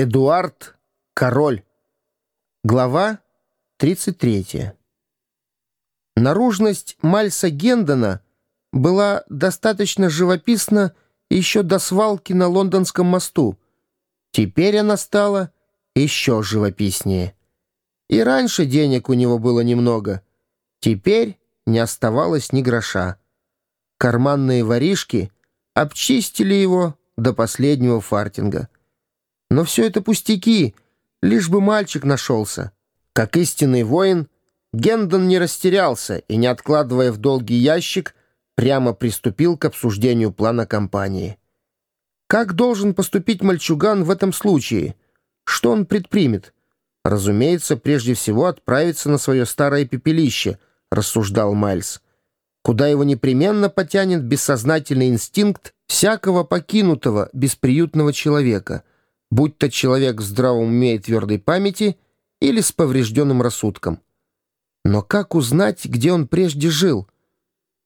Эдуард Король. Глава 33. Наружность Мальса Гендона была достаточно живописна еще до свалки на Лондонском мосту. Теперь она стала еще живописнее. И раньше денег у него было немного. Теперь не оставалось ни гроша. Карманные воришки обчистили его до последнего фартинга. Но все это пустяки, лишь бы мальчик нашелся. Как истинный воин, Гендон не растерялся и, не откладывая в долгий ящик, прямо приступил к обсуждению плана кампании. Как должен поступить мальчуган в этом случае? Что он предпримет? Разумеется, прежде всего отправиться на свое старое пепелище, рассуждал Майлз. Куда его непременно потянет бессознательный инстинкт всякого покинутого, бесприютного человека — будь то человек в здравом уме и твердой памяти или с поврежденным рассудком. Но как узнать, где он прежде жил?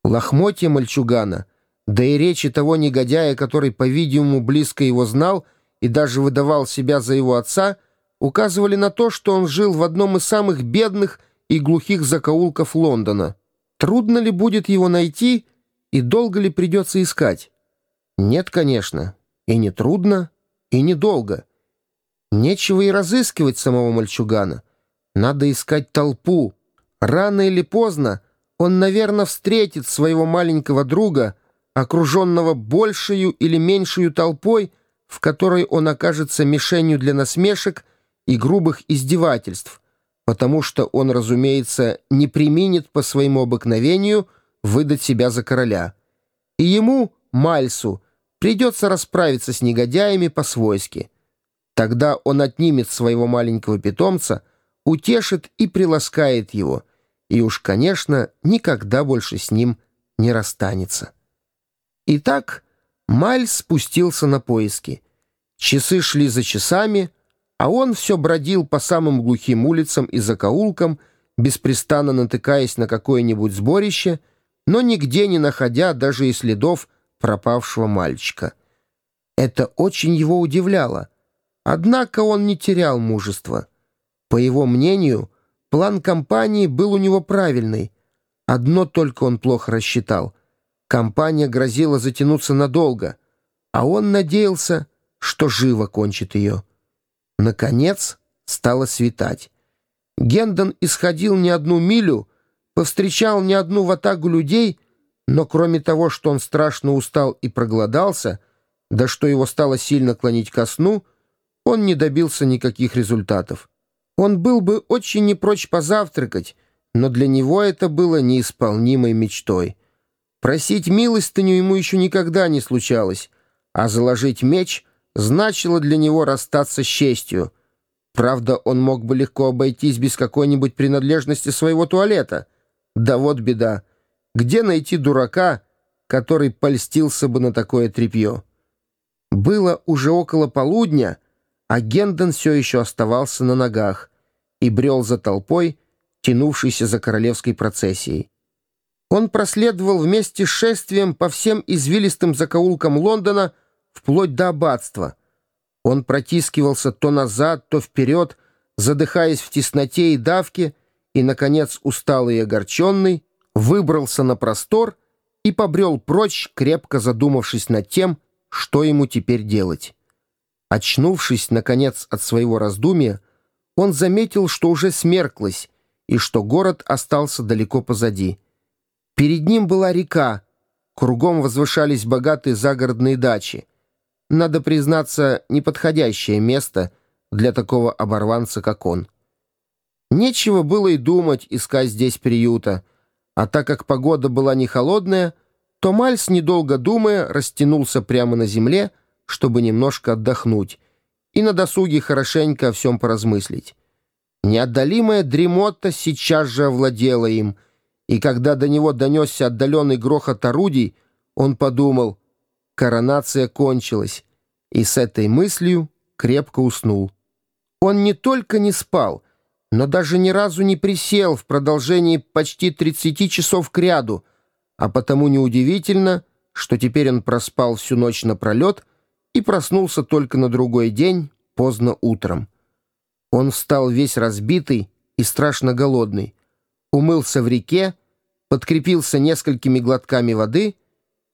Лохмотья мальчугана, да и речи того негодяя, который, по-видимому, близко его знал и даже выдавал себя за его отца, указывали на то, что он жил в одном из самых бедных и глухих закоулков Лондона. Трудно ли будет его найти и долго ли придется искать? Нет, конечно, и не трудно, и недолго. Нечего и разыскивать самого мальчугана. Надо искать толпу. Рано или поздно он, наверное, встретит своего маленького друга, окруженного большую или меньшую толпой, в которой он окажется мишенью для насмешек и грубых издевательств, потому что он, разумеется, не применит по своему обыкновению выдать себя за короля. И ему, Мальсу, Придется расправиться с негодяями по-свойски. Тогда он отнимет своего маленького питомца, утешит и приласкает его, и уж, конечно, никогда больше с ним не расстанется. Итак, Майль спустился на поиски. Часы шли за часами, а он все бродил по самым глухим улицам и закоулкам, беспрестанно натыкаясь на какое-нибудь сборище, но нигде не находя даже и следов пропавшего мальчика. Это очень его удивляло. Однако он не терял мужества. По его мнению, план компании был у него правильный. Одно только он плохо рассчитал. Компания грозила затянуться надолго, а он надеялся, что живо кончит ее. Наконец стало светать. Гендон исходил не одну милю, повстречал не одну ватагу людей — но кроме того, что он страшно устал и проголодался, да что его стало сильно клонить ко сну, он не добился никаких результатов. Он был бы очень не прочь позавтракать, но для него это было неисполнимой мечтой. Просить милостыню ему еще никогда не случалось, а заложить меч значило для него расстаться с честью. Правда, он мог бы легко обойтись без какой-нибудь принадлежности своего туалета. Да вот беда. Где найти дурака, который польстился бы на такое тряпье? Было уже около полудня, а Гендон все еще оставался на ногах и брел за толпой, тянувшейся за королевской процессией. Он проследовал вместе с шествием по всем извилистым закоулкам Лондона вплоть до аббатства. Он протискивался то назад, то вперед, задыхаясь в тесноте и давке, и, наконец, усталый и огорченный, выбрался на простор и побрел прочь, крепко задумавшись над тем, что ему теперь делать. Очнувшись, наконец, от своего раздумья, он заметил, что уже смерклось и что город остался далеко позади. Перед ним была река, кругом возвышались богатые загородные дачи. Надо признаться, неподходящее место для такого оборванца, как он. Нечего было и думать искать здесь приюта — а так как погода была не холодная, то Мальс, недолго думая, растянулся прямо на земле, чтобы немножко отдохнуть, и на досуге хорошенько о всем поразмыслить. Неотдалимая дремота сейчас же овладела им, и когда до него донесся отдаленный грохот орудий, он подумал, коронация кончилась, и с этой мыслью крепко уснул. Он не только не спал — но даже ни разу не присел в продолжении почти 30 часов кряду, а потому неудивительно, что теперь он проспал всю ночь напролет и проснулся только на другой день поздно утром. Он встал весь разбитый и страшно голодный, умылся в реке, подкрепился несколькими глотками воды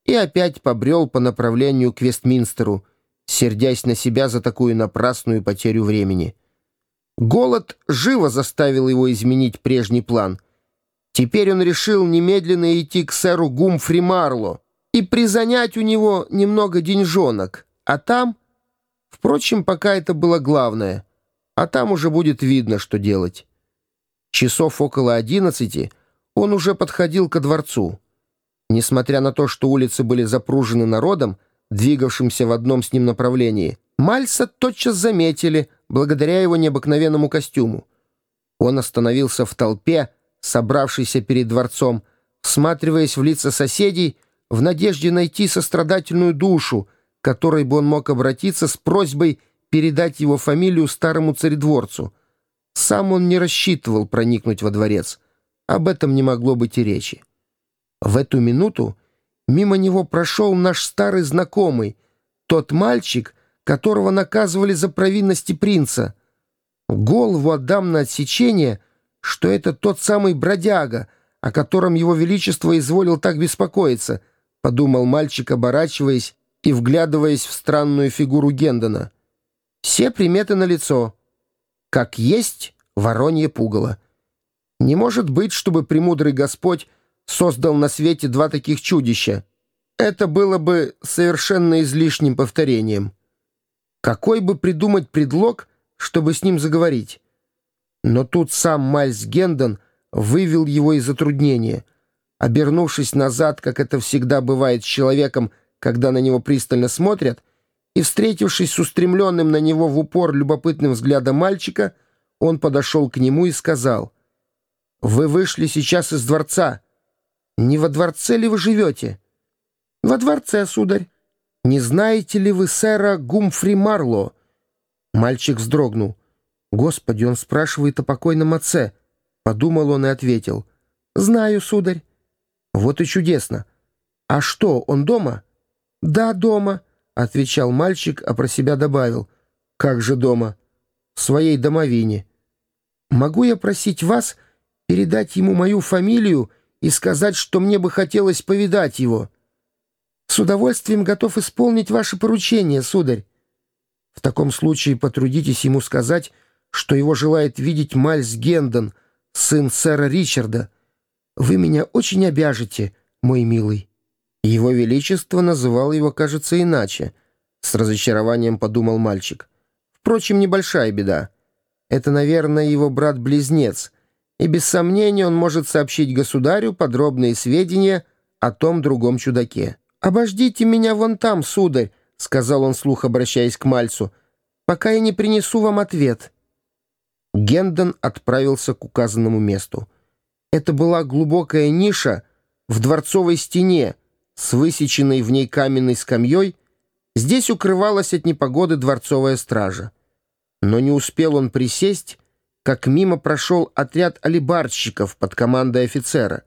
и опять побрел по направлению к Вестминстеру, сердясь на себя за такую напрасную потерю времени. Голод живо заставил его изменить прежний план. Теперь он решил немедленно идти к сэру Гумфри Марло и призанять у него немного деньжонок, а там... Впрочем, пока это было главное, а там уже будет видно, что делать. Часов около одиннадцати он уже подходил ко дворцу. Несмотря на то, что улицы были запружены народом, двигавшимся в одном с ним направлении, Мальса тотчас заметили, благодаря его необыкновенному костюму. Он остановился в толпе, собравшейся перед дворцом, всматриваясь в лица соседей, в надежде найти сострадательную душу, которой бы он мог обратиться с просьбой передать его фамилию старому царедворцу. Сам он не рассчитывал проникнуть во дворец. Об этом не могло быть и речи. В эту минуту мимо него прошел наш старый знакомый, тот мальчик, которого наказывали за провинности принца. Голову отдам на отсечение, что это тот самый бродяга, о котором его величество изволил так беспокоиться, подумал мальчик, оборачиваясь и вглядываясь в странную фигуру Гендона. Все приметы на лицо. Как есть воронье пугало. Не может быть, чтобы премудрый Господь создал на свете два таких чудища. Это было бы совершенно излишним повторением. Какой бы придумать предлог, чтобы с ним заговорить? Но тут сам Мальс Гендон вывел его из затруднения. Обернувшись назад, как это всегда бывает с человеком, когда на него пристально смотрят, и, встретившись с устремленным на него в упор любопытным взглядом мальчика, он подошел к нему и сказал, «Вы вышли сейчас из дворца. Не во дворце ли вы живете?» «Во дворце, сударь. Не знаете ли вы сэра Гумфри Марло?» Мальчик вздрогнул. «Господи, он спрашивает о покойном отце», — подумал он и ответил. «Знаю, сударь». «Вот и чудесно. А что, он дома?» «Да, дома», — отвечал мальчик, а про себя добавил. «Как же дома?» «В своей домовине». «Могу я просить вас передать ему мою фамилию и сказать, что мне бы хотелось повидать его?» «С удовольствием готов исполнить ваше поручение, сударь». «В таком случае потрудитесь ему сказать, что его желает видеть Мальс Гендон, сын сэра Ричарда. Вы меня очень обяжете, мой милый». Его Величество называл его, кажется, иначе. С разочарованием подумал мальчик. Впрочем, небольшая беда. Это, наверное, его брат-близнец. И без сомнения он может сообщить государю подробные сведения о том другом чудаке. «Обождите меня вон там, сударь», — сказал он слух, обращаясь к Мальцу, «пока я не принесу вам ответ». Гендон отправился к указанному месту. Это была глубокая ниша в дворцовой стене, с высеченной в ней каменной скамьей, здесь укрывалась от непогоды дворцовая стража. Но не успел он присесть, как мимо прошел отряд алибарщиков под командой офицера.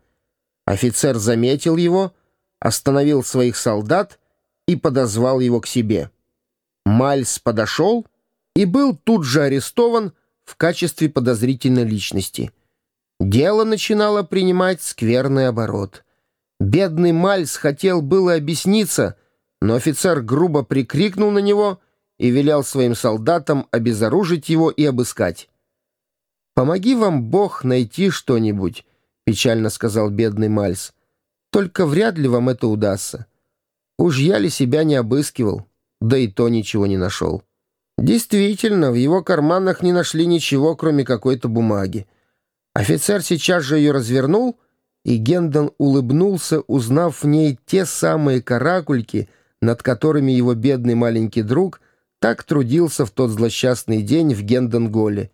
Офицер заметил его, остановил своих солдат и подозвал его к себе. Мальс подошел и был тут же арестован в качестве подозрительной личности. Дело начинало принимать скверный оборот — Бедный Мальс хотел было объясниться, но офицер грубо прикрикнул на него и велел своим солдатам обезоружить его и обыскать. «Помоги вам Бог найти что-нибудь», — печально сказал бедный Мальс. «Только вряд ли вам это удастся. Уж я ли себя не обыскивал, да и то ничего не нашел». Действительно, в его карманах не нашли ничего, кроме какой-то бумаги. Офицер сейчас же ее развернул — и Гендон улыбнулся, узнав в ней те самые каракульки, над которыми его бедный маленький друг так трудился в тот злосчастный день в Гендонголе.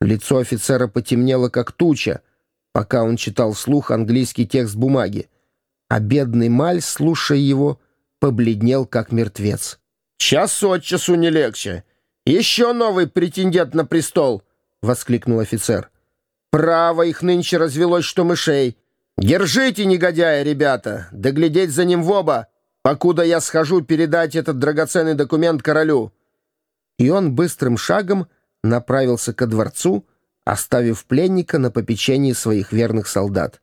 Лицо офицера потемнело, как туча, пока он читал вслух английский текст бумаги, а бедный Маль, слушая его, побледнел, как мертвец. «Час от часу не легче! Еще новый претендент на престол!» — воскликнул офицер. Право их нынче развелось, что мышей. Держите, негодяя, ребята, доглядеть за ним в оба, покуда я схожу передать этот драгоценный документ королю. и он быстрым шагом направился ко дворцу, оставив пленника на попечении своих верных солдат.